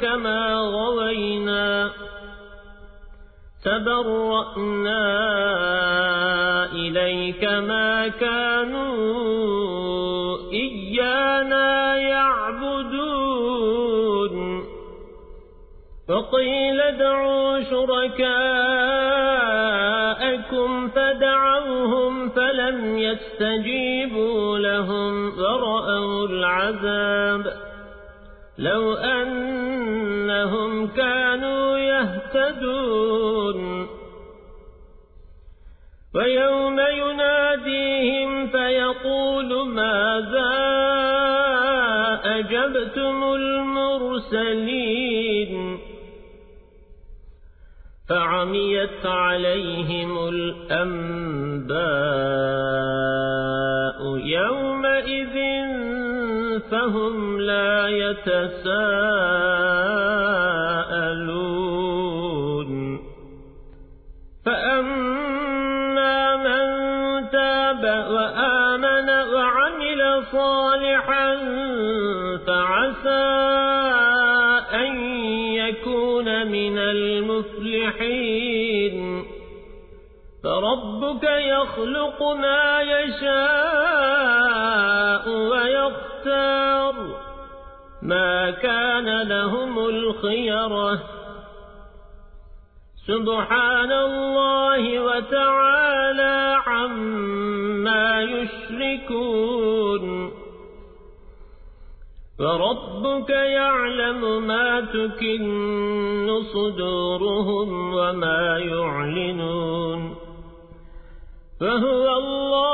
كما غوينا تبرأنا إليك ما كانوا إيانا يعبدون فقيل دعوا شركاءكم فدعوهم فلم يستجيبوا لهم ورأوا العذاب لو أنهم كانوا يهتدون. ويوم يناديهم فيقول ماذا أجبتم المرسلين؟ فعميت عليهم الأنباء يومئذ فهم لا يتساءلون. فأما من تاب وآمن وعمل صالحا فعسى أن يكون من المفلحين. فربك يخلق ما يشاء ما كان لهم الخيرة. سبحان الله وتعالى عما يشركون. وربك يعلم ما تكن صدورهم وما يعلنون. فهو الله